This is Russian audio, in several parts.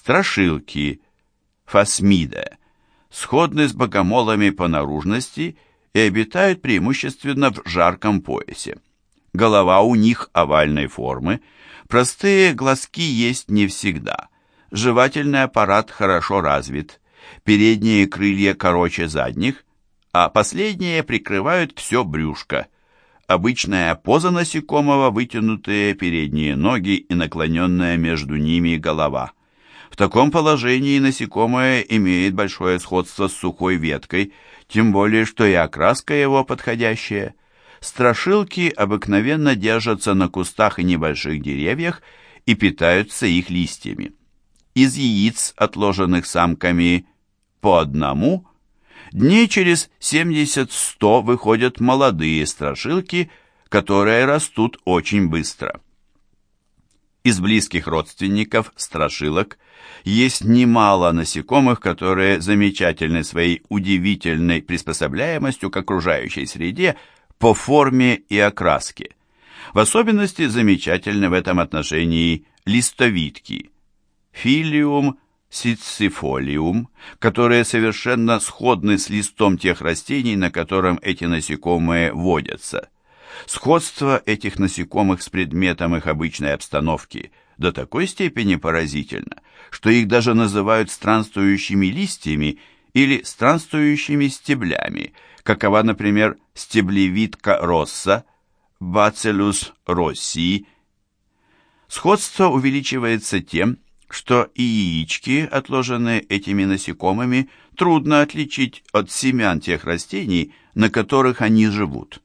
Страшилки, фасмида, сходны с богомолами по наружности и обитают преимущественно в жарком поясе. Голова у них овальной формы, простые глазки есть не всегда. Жевательный аппарат хорошо развит, передние крылья короче задних, а последние прикрывают все брюшко. Обычная поза насекомого, вытянутые передние ноги и наклоненная между ними голова. В таком положении насекомое имеет большое сходство с сухой веткой, тем более что и окраска его подходящая. Страшилки обыкновенно держатся на кустах и небольших деревьях и питаются их листьями. Из яиц, отложенных самками по одному, Дней через 70-100 выходят молодые страшилки, которые растут очень быстро. Из близких родственников страшилок есть немало насекомых, которые замечательны своей удивительной приспособляемостью к окружающей среде по форме и окраске. В особенности замечательны в этом отношении листовидки – филиум сицифолиум, которые совершенно сходны с листом тех растений, на котором эти насекомые водятся. Сходство этих насекомых с предметом их обычной обстановки до такой степени поразительно, что их даже называют странствующими листьями или странствующими стеблями, какова, например, стеблевидка росса, Bacillus rossi. Сходство увеличивается тем, что и яички, отложенные этими насекомыми, трудно отличить от семян тех растений, на которых они живут.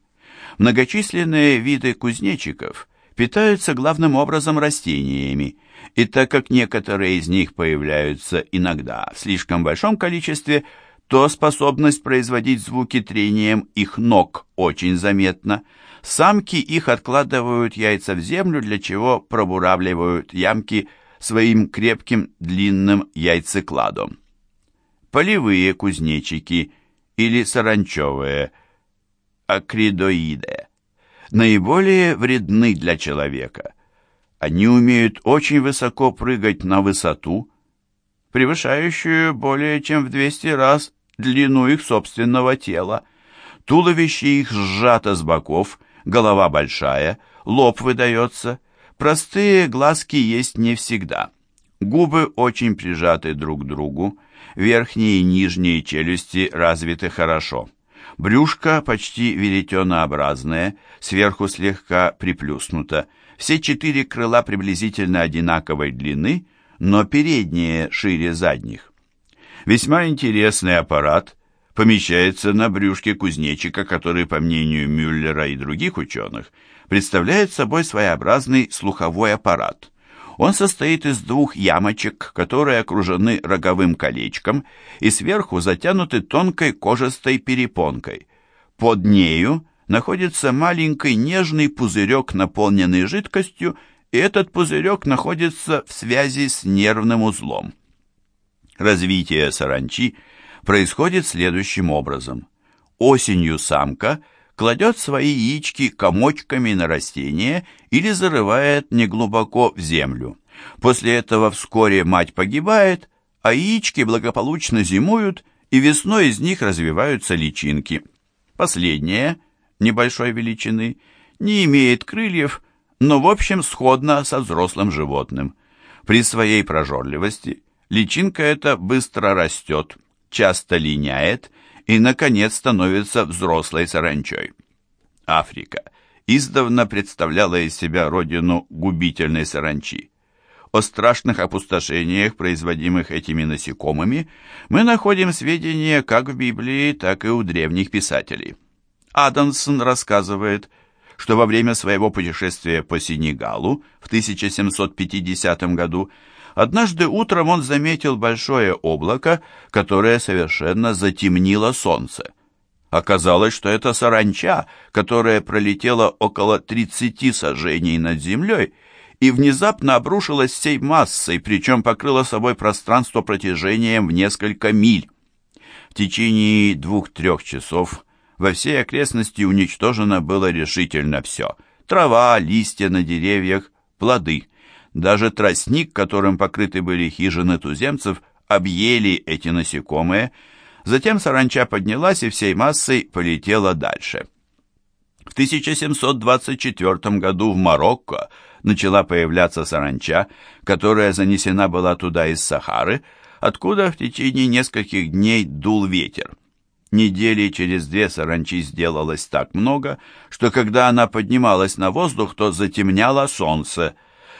Многочисленные виды кузнечиков питаются главным образом растениями, и так как некоторые из них появляются иногда в слишком большом количестве, то способность производить звуки трением их ног очень заметна. Самки их откладывают яйца в землю, для чего пробуравливают ямки своим крепким длинным яйцекладом. Полевые кузнечики или саранчевые акридоиды наиболее вредны для человека. Они умеют очень высоко прыгать на высоту, превышающую более чем в 200 раз длину их собственного тела. Туловище их сжато с боков, голова большая, лоб выдается, Простые глазки есть не всегда. Губы очень прижаты друг к другу, верхние и нижние челюсти развиты хорошо. Брюшко почти веретенообразное, сверху слегка приплюснуто. Все четыре крыла приблизительно одинаковой длины, но передние шире задних. Весьма интересный аппарат помещается на брюшке кузнечика, который, по мнению Мюллера и других ученых, представляет собой своеобразный слуховой аппарат. Он состоит из двух ямочек, которые окружены роговым колечком и сверху затянуты тонкой кожистой перепонкой. Под нею находится маленький нежный пузырек, наполненный жидкостью, и этот пузырек находится в связи с нервным узлом. Развитие саранчи происходит следующим образом. Осенью самка – кладет свои яички комочками на растение или зарывает неглубоко в землю. После этого вскоре мать погибает, а яички благополучно зимуют, и весной из них развиваются личинки. Последняя, небольшой величины, не имеет крыльев, но в общем сходна со взрослым животным. При своей прожорливости личинка эта быстро растет, часто линяет и, наконец, становится взрослой саранчой. Африка издавна представляла из себя родину губительной саранчи. О страшных опустошениях, производимых этими насекомыми, мы находим сведения как в Библии, так и у древних писателей. Адамсон рассказывает, что во время своего путешествия по Сенегалу в 1750 году Однажды утром он заметил большое облако, которое совершенно затемнило солнце. Оказалось, что это саранча, которая пролетела около 30 сажений над землей и внезапно обрушилась всей массой, причем покрыла собой пространство протяжением в несколько миль. В течение двух-трех часов во всей окрестности уничтожено было решительно все. Трава, листья на деревьях, плоды – Даже тростник, которым покрыты были хижины туземцев, объели эти насекомые. Затем саранча поднялась и всей массой полетела дальше. В 1724 году в Марокко начала появляться саранча, которая занесена была туда из Сахары, откуда в течение нескольких дней дул ветер. Недели через две саранчи сделалось так много, что когда она поднималась на воздух, то затемняло солнце.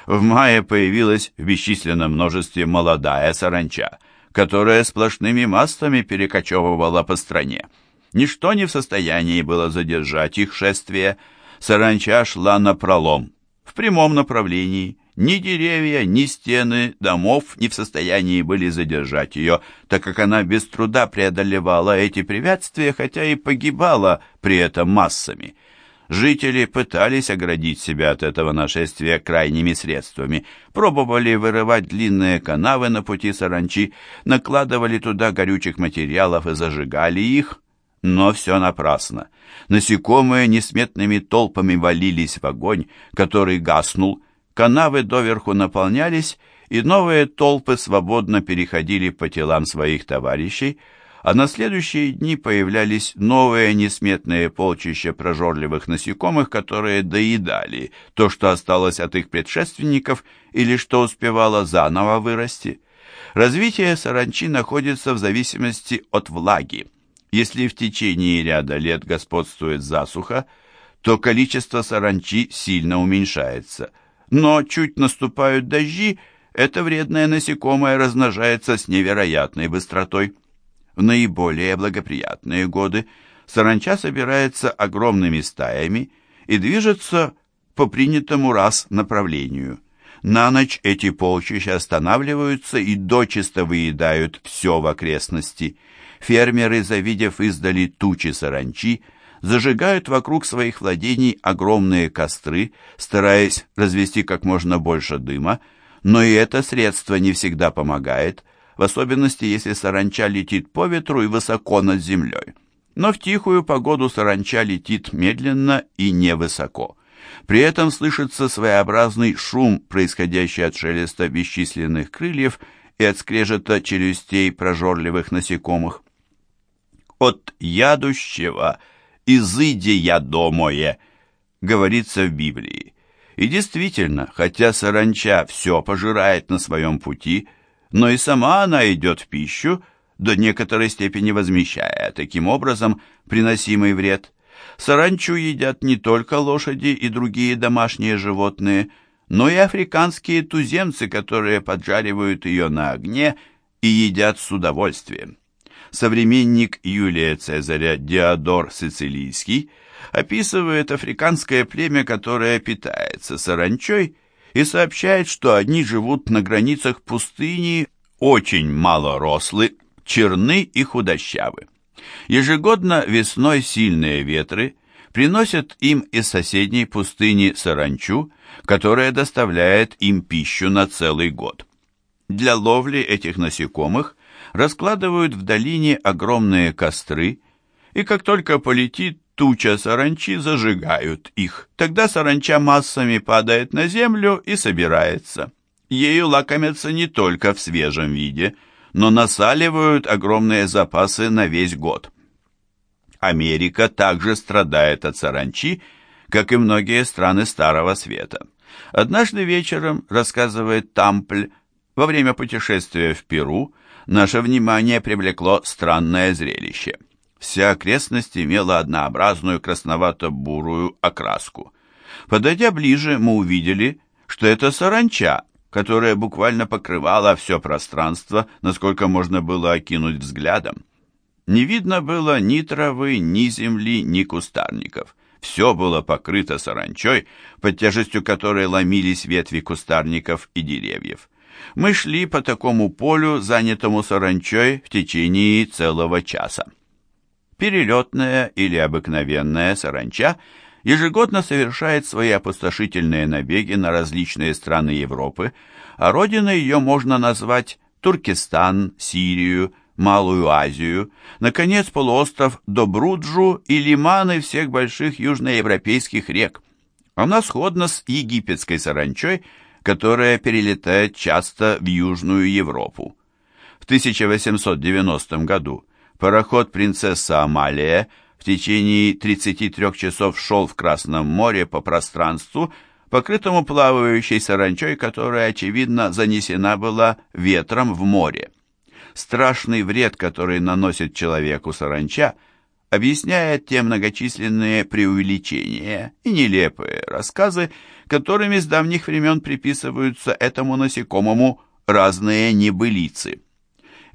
В мае появилась в бесчисленном множестве молодая саранча, которая сплошными массами перекочевывала по стране. Ничто не в состоянии было задержать их шествие. Саранча шла на пролом, в прямом направлении. Ни деревья, ни стены домов не в состоянии были задержать ее, так как она без труда преодолевала эти препятствия, хотя и погибала при этом массами. Жители пытались оградить себя от этого нашествия крайними средствами, пробовали вырывать длинные канавы на пути саранчи, накладывали туда горючих материалов и зажигали их, но все напрасно. Насекомые несметными толпами валились в огонь, который гаснул, канавы доверху наполнялись, и новые толпы свободно переходили по телам своих товарищей, а на следующие дни появлялись новые несметные полчища прожорливых насекомых, которые доедали то, что осталось от их предшественников или что успевало заново вырасти. Развитие саранчи находится в зависимости от влаги. Если в течение ряда лет господствует засуха, то количество саранчи сильно уменьшается – но чуть наступают дожди, это вредное насекомое размножается с невероятной быстротой. В наиболее благоприятные годы саранча собирается огромными стаями и движется по принятому раз направлению. На ночь эти полчища останавливаются и дочисто выедают все в окрестности. Фермеры, завидев издали тучи саранчи, зажигают вокруг своих владений огромные костры, стараясь развести как можно больше дыма, но и это средство не всегда помогает, в особенности если саранча летит по ветру и высоко над землей. Но в тихую погоду саранча летит медленно и невысоко. При этом слышится своеобразный шум, происходящий от шелеста бесчисленных крыльев и от скрежета челюстей прожорливых насекомых. От ядущего – «изыди я домое», говорится в Библии. И действительно, хотя саранча все пожирает на своем пути, но и сама она идет в пищу, до некоторой степени возмещая таким образом приносимый вред. Саранчу едят не только лошади и другие домашние животные, но и африканские туземцы, которые поджаривают ее на огне и едят с удовольствием современник Юлия Цезаря Диодор Сицилийский описывает африканское племя, которое питается саранчой, и сообщает, что они живут на границах пустыни, очень малорослы, черны и худощавы. Ежегодно весной сильные ветры приносят им из соседней пустыни саранчу, которая доставляет им пищу на целый год. Для ловли этих насекомых раскладывают в долине огромные костры, и как только полетит туча саранчи, зажигают их. Тогда саранча массами падает на землю и собирается. Ею лакомятся не только в свежем виде, но насаливают огромные запасы на весь год. Америка также страдает от саранчи, как и многие страны Старого Света. Однажды вечером, рассказывает Тампль, во время путешествия в Перу, наше внимание привлекло странное зрелище. Вся окрестность имела однообразную красновато-бурую окраску. Подойдя ближе, мы увидели, что это саранча, которая буквально покрывала все пространство, насколько можно было окинуть взглядом. Не видно было ни травы, ни земли, ни кустарников. Все было покрыто саранчой, под тяжестью которой ломились ветви кустарников и деревьев мы шли по такому полю, занятому саранчой, в течение целого часа. Перелетная или обыкновенная саранча ежегодно совершает свои опустошительные набеги на различные страны Европы, а родиной ее можно назвать Туркестан, Сирию, Малую Азию, наконец, полуостров Добруджу и лиманы всех больших южноевропейских рек. Она сходна с египетской саранчой, которая перелетает часто в Южную Европу. В 1890 году пароход «Принцесса Амалия» в течение 33 часов шел в Красном море по пространству, покрытому плавающей саранчой, которая, очевидно, занесена была ветром в море. Страшный вред, который наносит человеку саранча, объясняет те многочисленные преувеличения и нелепые рассказы, которыми с давних времен приписываются этому насекомому разные небылицы.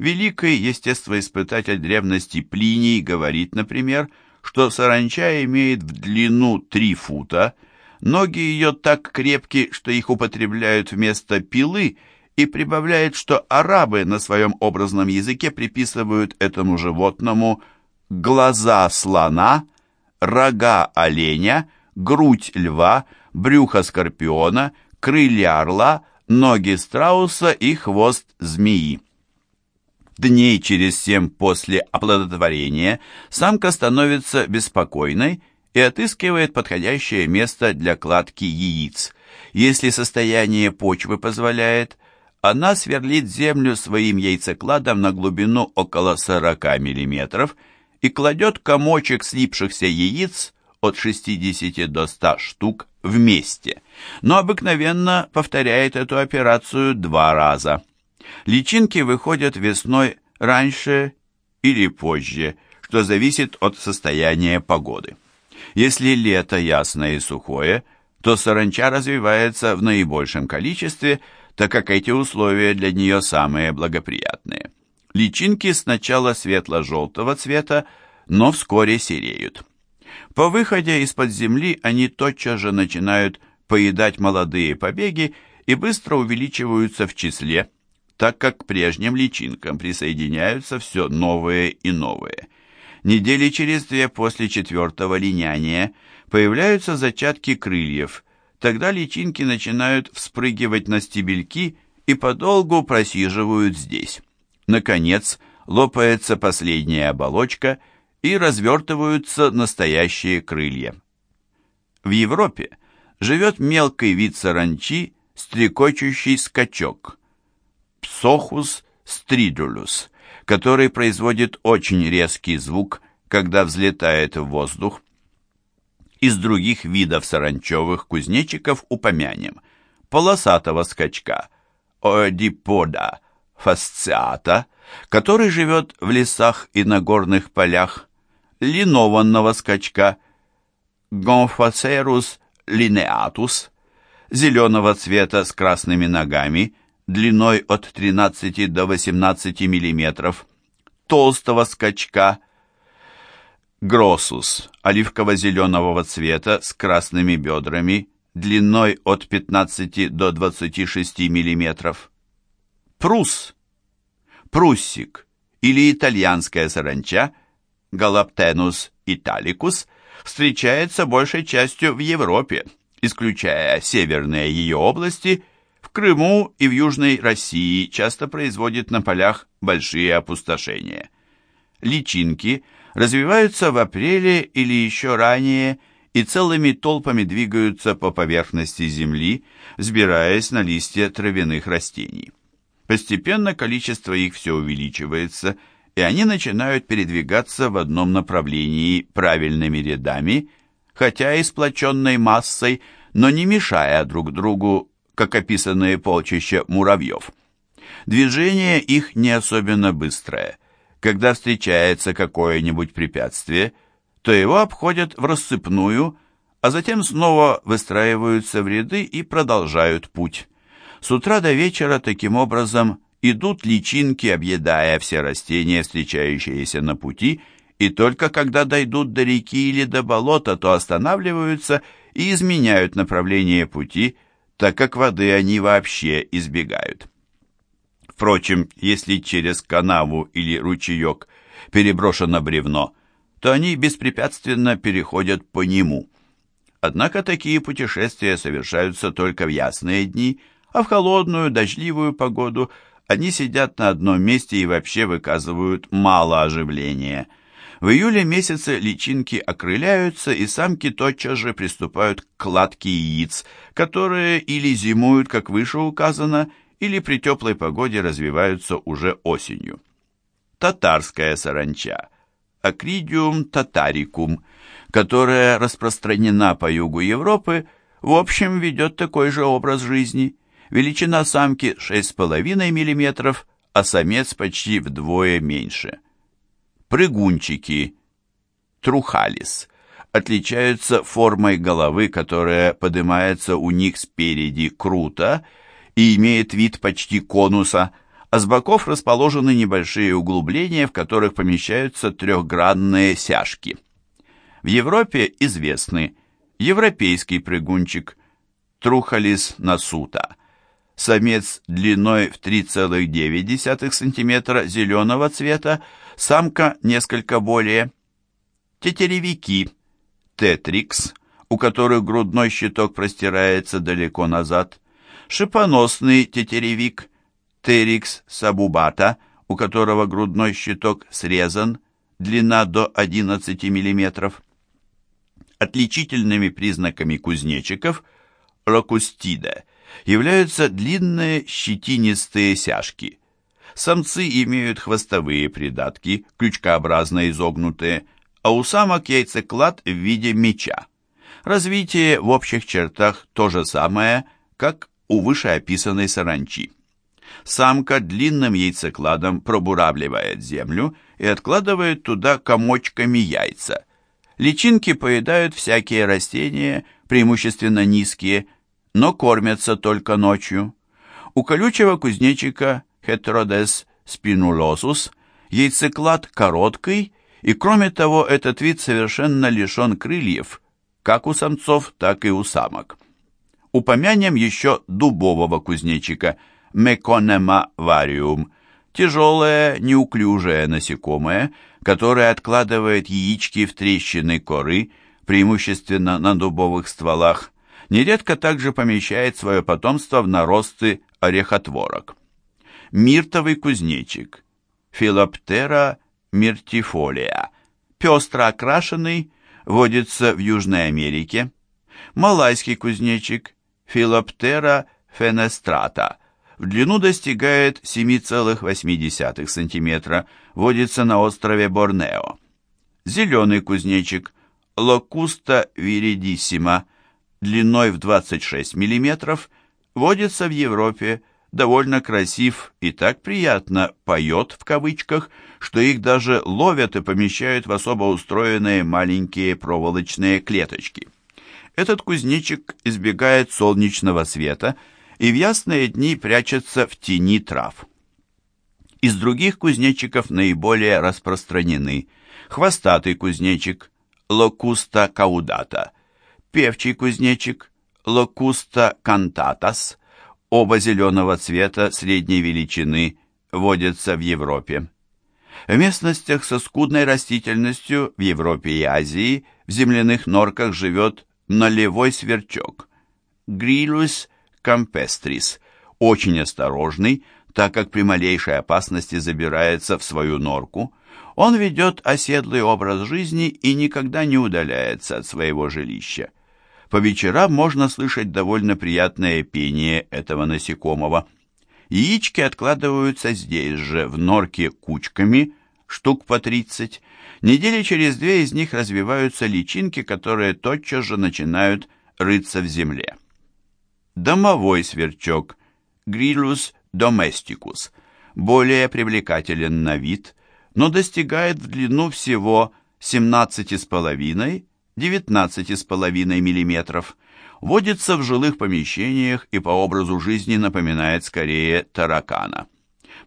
Великий естествоиспытатель древности Плиний говорит, например, что саранча имеет в длину 3 фута, ноги ее так крепки, что их употребляют вместо пилы, и прибавляет, что арабы на своем образном языке приписывают этому животному глаза слона, рога оленя, грудь льва, брюхо скорпиона, крылья орла, ноги страуса и хвост змеи. Дней через семь после оплодотворения самка становится беспокойной и отыскивает подходящее место для кладки яиц. Если состояние почвы позволяет, она сверлит землю своим яйцекладом на глубину около 40 мм и кладет комочек слипшихся яиц от 60 до 100 штук вместе, но обыкновенно повторяет эту операцию два раза. Личинки выходят весной раньше или позже, что зависит от состояния погоды. Если лето ясное и сухое, то саранча развивается в наибольшем количестве, так как эти условия для нее самые благоприятные. Личинки сначала светло-желтого цвета, но вскоре сереют. По выходе из-под земли они тотчас же начинают поедать молодые побеги и быстро увеличиваются в числе, так как к прежним личинкам присоединяются все новые и новые. Недели через две после четвертого линяния появляются зачатки крыльев, тогда личинки начинают вспрыгивать на стебельки и подолгу просиживают здесь. Наконец, лопается последняя оболочка и развертываются настоящие крылья. В Европе живет мелкий вид саранчи, стрекочущий скачок, псохус стридулюс, который производит очень резкий звук, когда взлетает в воздух. Из других видов саранчевых кузнечиков упомянем полосатого скачка, оодипода фасциата, который живет в лесах и на горных полях, линованного скачка, гонфацерус линеатус, зеленого цвета с красными ногами, длиной от 13 до 18 мм, толстого скачка, гроссус, оливково-зеленого цвета с красными бедрами, длиной от 15 до 26 мм, прус, пруссик или итальянская саранча, галаптенус италикус, встречается большей частью в Европе, исключая северные ее области – Крыму и в Южной России часто производит на полях большие опустошения. Личинки развиваются в апреле или еще ранее и целыми толпами двигаются по поверхности земли, взбираясь на листья травяных растений. Постепенно количество их все увеличивается, и они начинают передвигаться в одном направлении правильными рядами, хотя и сплоченной массой, но не мешая друг другу как описанные полчища муравьев. Движение их не особенно быстрое. Когда встречается какое-нибудь препятствие, то его обходят в рассыпную, а затем снова выстраиваются в ряды и продолжают путь. С утра до вечера таким образом идут личинки, объедая все растения, встречающиеся на пути, и только когда дойдут до реки или до болота, то останавливаются и изменяют направление пути, так как воды они вообще избегают. Впрочем, если через канаву или ручеек переброшено бревно, то они беспрепятственно переходят по нему. Однако такие путешествия совершаются только в ясные дни, а в холодную, дождливую погоду они сидят на одном месте и вообще выказывают мало оживления. В июле месяце личинки окрыляются, и самки тотчас же приступают к кладке яиц, которые или зимуют, как выше указано, или при теплой погоде развиваются уже осенью. Татарская саранча Акридиум татарикум, которая распространена по югу Европы, в общем ведет такой же образ жизни. Величина самки 6,5 мм, а самец почти вдвое меньше. Прыгунчики, трухалис, отличаются формой головы, которая поднимается у них спереди круто и имеет вид почти конуса, а с боков расположены небольшие углубления, в которых помещаются трехгранные сяжки. В Европе известны европейский прыгунчик Трухалис насута, самец длиной в 3,9 см зеленого цвета, самка несколько более. Тетеревики, тетрикс, у которых грудной щиток простирается далеко назад. Шипоносный тетеревик, терикс сабубата, у которого грудной щиток срезан, длина до 11 мм. Отличительными признаками кузнечиков локустида являются длинные щетинистые сяжки. Самцы имеют хвостовые придатки, крючкообразно изогнутые, а у самок яйцеклад в виде меча. Развитие в общих чертах то же самое, как у вышеописанной саранчи. Самка длинным яйцекладом пробуравливает землю и откладывает туда комочками яйца. Личинки поедают всякие растения, преимущественно низкие, но кормятся только ночью. У колючего кузнечика Heterodes spinulosus яйцеклад короткий, и кроме того этот вид совершенно лишен крыльев, как у самцов, так и у самок. Упомянем еще дубового кузнечика Mecонема varium, тяжелое, неуклюжее насекомое, которое откладывает яички в трещины коры, преимущественно на дубовых стволах, нередко также помещает свое потомство в наросты орехотворок. Миртовый кузнечик, Филоптера миртифолия, пестро окрашенный, водится в Южной Америке. Малайский кузнечик, Филоптера фенестрата, в длину достигает 7,8 см, водится на острове Борнео. Зеленый кузнечик, Локуста виридиссима, длиной в 26 мм, водится в Европе, довольно красив и так приятно «поет» в кавычках, что их даже ловят и помещают в особо устроенные маленькие проволочные клеточки. Этот кузнечик избегает солнечного света и в ясные дни прячется в тени трав. Из других кузнечиков наиболее распространены хвостатый кузнечик Локуста каудата, певчий кузнечик Локуста кантатас, оба зеленого цвета средней величины, водятся в Европе. В местностях со скудной растительностью в Европе и Азии в земляных норках живет налевой сверчок Грилус кампестрис, очень осторожный, так как при малейшей опасности забирается в свою норку. Он ведет оседлый образ жизни и никогда не удаляется от своего жилища. По вечерам можно слышать довольно приятное пение этого насекомого. Яички откладываются здесь же, в норке кучками, штук по 30. Недели через две из них развиваются личинки, которые тотчас же начинают рыться в земле. Домовой сверчок Грилус domesticus более привлекателен на вид, но достигает в длину всего 17,5-19,5 мм, водится в жилых помещениях и по образу жизни напоминает скорее таракана.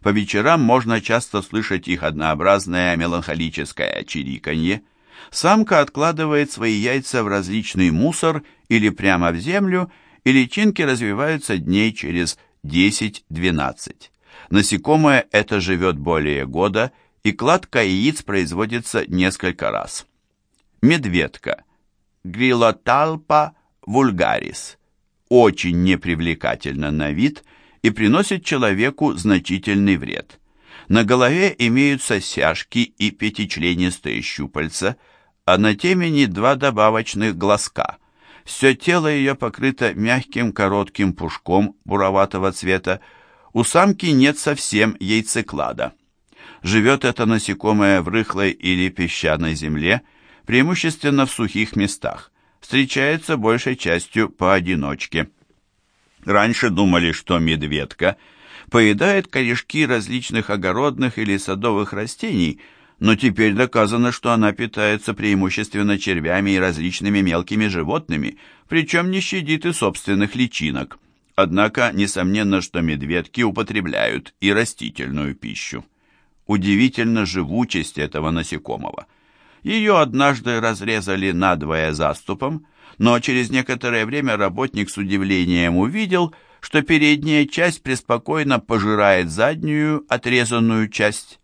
По вечерам можно часто слышать их однообразное меланхолическое чириканье. Самка откладывает свои яйца в различный мусор или прямо в землю и личинки развиваются дней через 10-12. Насекомое это живет более года, и кладка яиц производится несколько раз. Медведка. Грилоталпа вульгарис. Очень непривлекательна на вид и приносит человеку значительный вред. На голове имеются сяжки и пятичленистые щупальца, а на темени два добавочных глазка. Все тело ее покрыто мягким коротким пушком буроватого цвета. У самки нет совсем яйцеклада. Живет это насекомое в рыхлой или песчаной земле, преимущественно в сухих местах. Встречается большей частью поодиночке. Раньше думали, что медведка поедает корешки различных огородных или садовых растений, но теперь доказано, что она питается преимущественно червями и различными мелкими животными, причем не щадит и собственных личинок. Однако, несомненно, что медведки употребляют и растительную пищу. Удивительна живучесть этого насекомого. Ее однажды разрезали надвое заступом, но через некоторое время работник с удивлением увидел, что передняя часть преспокойно пожирает заднюю отрезанную часть.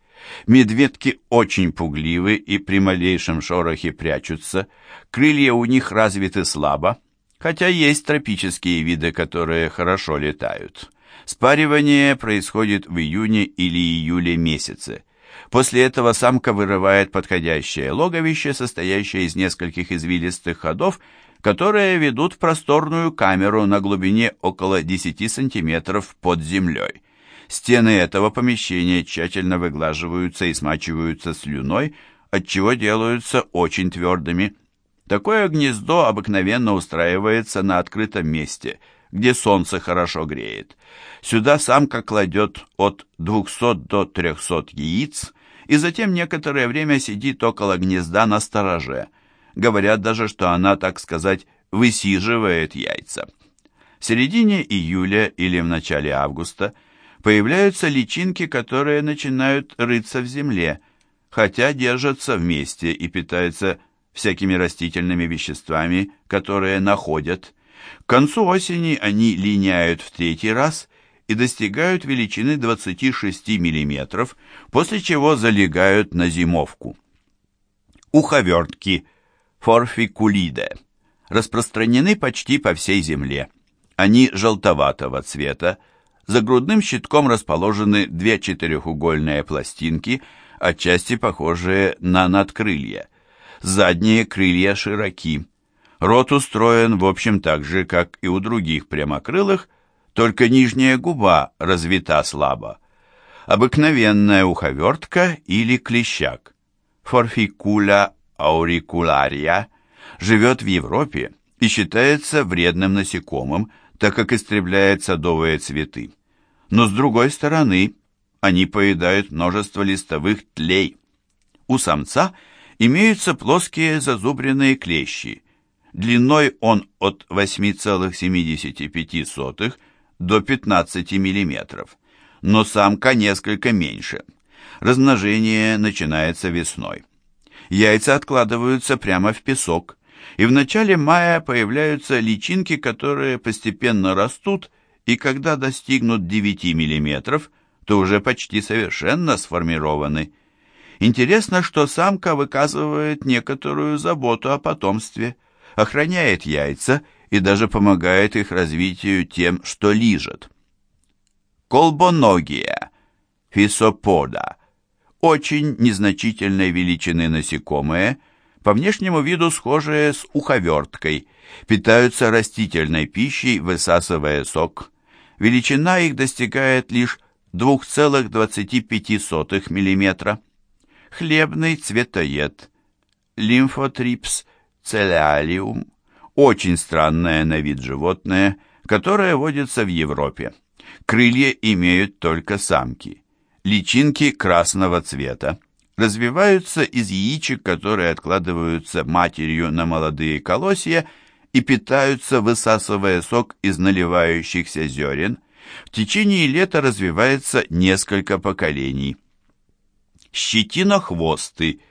Медведки очень пугливы и при малейшем шорохе прячутся, крылья у них развиты слабо, хотя есть тропические виды, которые хорошо летают. Спаривание происходит в июне или июле месяце. После этого самка вырывает подходящее логовище, состоящее из нескольких извилистых ходов, которые ведут в просторную камеру на глубине около 10 сантиметров под землей. Стены этого помещения тщательно выглаживаются и смачиваются слюной, отчего делаются очень твердыми. Такое гнездо обыкновенно устраивается на открытом месте, где солнце хорошо греет. Сюда самка кладет от 200 до 300 яиц, и затем некоторое время сидит около гнезда на стороже. Говорят даже, что она, так сказать, высиживает яйца. В середине июля или в начале августа появляются личинки, которые начинают рыться в земле, хотя держатся вместе и питаются всякими растительными веществами, которые находят. К концу осени они линяют в третий раз и достигают величины 26 мм, после чего залегают на зимовку. Уховертки форфикулиде распространены почти по всей земле. Они желтоватого цвета, за грудным щитком расположены две четырехугольные пластинки, отчасти похожие на надкрылья. Задние крылья широки. Рот устроен, в общем, так же, как и у других прямокрылых, только нижняя губа развита слабо. Обыкновенная уховертка или клещак. Форфикуля аурикулария живет в Европе и считается вредным насекомым, так как истребляет садовые цветы. Но с другой стороны, они поедают множество листовых тлей. У самца имеются плоские зазубренные клещи. Длиной он от 8,75 до 15 мм, но самка несколько меньше. Размножение начинается весной. Яйца откладываются прямо в песок, и в начале мая появляются личинки, которые постепенно растут, и когда достигнут 9 мм, то уже почти совершенно сформированы. Интересно, что самка выказывает некоторую заботу о потомстве, охраняет яйца и даже помогает их развитию тем, что лижет. Колбоногия, фисопода, очень незначительной величины насекомые, по внешнему виду схожие с уховерткой, питаются растительной пищей, высасывая сок. Величина их достигает лишь 2,25 мм. Хлебный цветоед, лимфотрипс целиалиум, очень странное на вид животное, которое водится в Европе. Крылья имеют только самки. Личинки красного цвета. Развиваются из яичек, которые откладываются матерью на молодые колосья и питаются, высасывая сок из наливающихся зерен. В течение лета развивается несколько поколений. Щетинохвосты,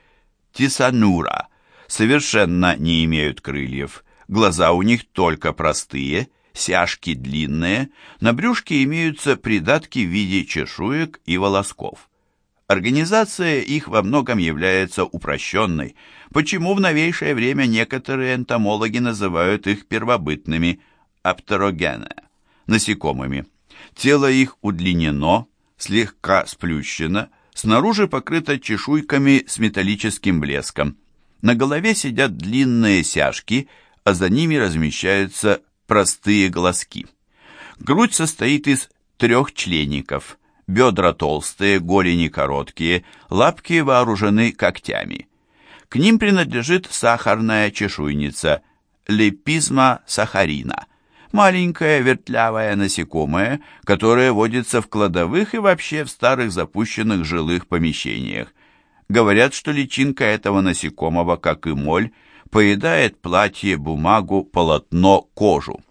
тисанура, совершенно не имеют крыльев – Глаза у них только простые, сяжки длинные, на брюшке имеются придатки в виде чешуек и волосков. Организация их во многом является упрощенной, почему в новейшее время некоторые энтомологи называют их первобытными, аптерогене, насекомыми. Тело их удлинено, слегка сплющено, снаружи покрыта чешуйками с металлическим блеском. На голове сидят длинные сяжки, а за ними размещаются простые глазки. Грудь состоит из трех члеников. Бедра толстые, голени короткие, лапки вооружены когтями. К ним принадлежит сахарная чешуйница, лепизма сахарина, маленькое вертлявое насекомое, которое водится в кладовых и вообще в старых запущенных жилых помещениях. Говорят, что личинка этого насекомого, как и моль, поедает платье, бумагу, полотно, кожу.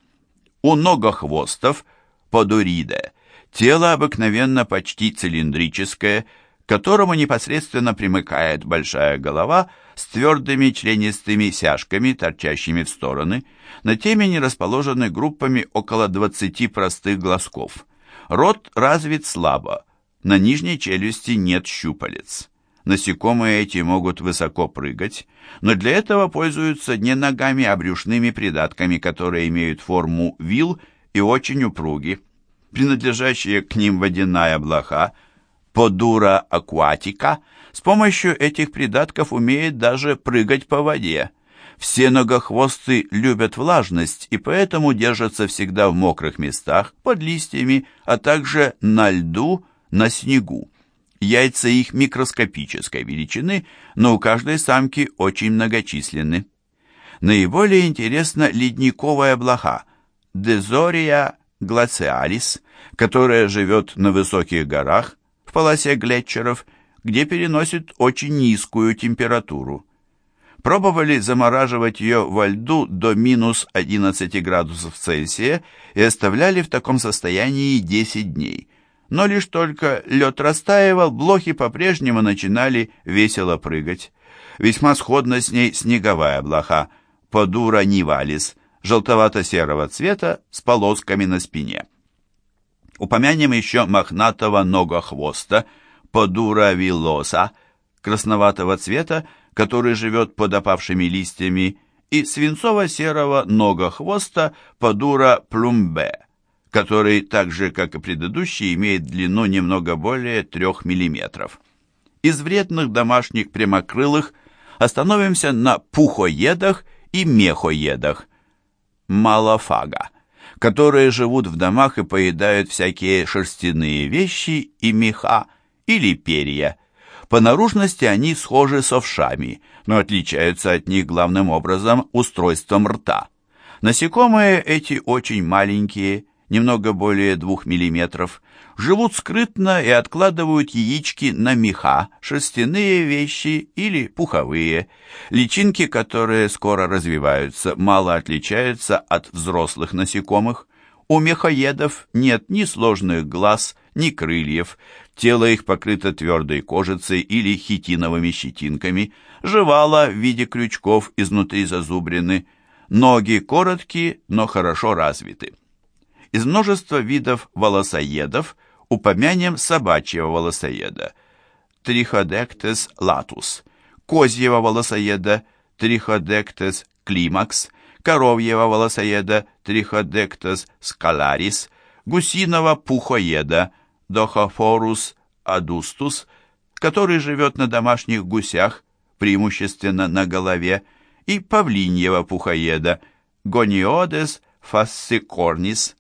У многохвостов, подуриде, тело обыкновенно почти цилиндрическое, к которому непосредственно примыкает большая голова с твердыми членистыми сяжками, торчащими в стороны. На темени расположены группами около 20 простых глазков. Рот развит слабо, на нижней челюсти нет щупалец. Насекомые эти могут высоко прыгать, но для этого пользуются не ногами, а брюшными придатками, которые имеют форму вил и очень упруги. Принадлежащая к ним водяная блоха, подура акватика, с помощью этих придатков умеет даже прыгать по воде. Все ногохвосты любят влажность и поэтому держатся всегда в мокрых местах, под листьями, а также на льду, на снегу. Яйца их микроскопической величины, но у каждой самки очень многочисленны. Наиболее интересна ледниковая блоха Дезория глациалис, которая живет на высоких горах, в полосе глетчеров, где переносит очень низкую температуру. Пробовали замораживать ее во льду до минус 11 градусов Цельсия и оставляли в таком состоянии 10 дней но лишь только лед растаивал, блохи по-прежнему начинали весело прыгать. Весьма сходна с ней снеговая блоха, подура нивалис, желтовато-серого цвета с полосками на спине. Упомянем еще мохнатого ногохвоста, подура вилоса, красноватого цвета, который живет под опавшими листьями, и свинцово-серого ногохвоста подура плумбе который, так же как и предыдущий, имеет длину немного более 3 мм. Из вредных домашних прямокрылых остановимся на пухоедах и мехоедах, малофага, которые живут в домах и поедают всякие шерстяные вещи и меха или перья. По наружности они схожи с овшами, но отличаются от них главным образом устройством рта. Насекомые эти очень маленькие, немного более двух миллиметров, живут скрытно и откладывают яички на меха, шерстяные вещи или пуховые. Личинки, которые скоро развиваются, мало отличаются от взрослых насекомых. У мехоедов нет ни сложных глаз, ни крыльев, тело их покрыто твердой кожицей или хитиновыми щетинками, жевала в виде крючков изнутри зазубрены, ноги короткие, но хорошо развиты. Из множества видов волосоедов упомянем собачьего волосоеда. Триходектес латус, козьего волосоеда Триходектес климакс, коровьего волосоеда Триходектес скаларис, гусиного пухоеда Дохофорус адустус, который живет на домашних гусях, преимущественно на голове, и павлиньего пухоеда Гониодес фассикорнис,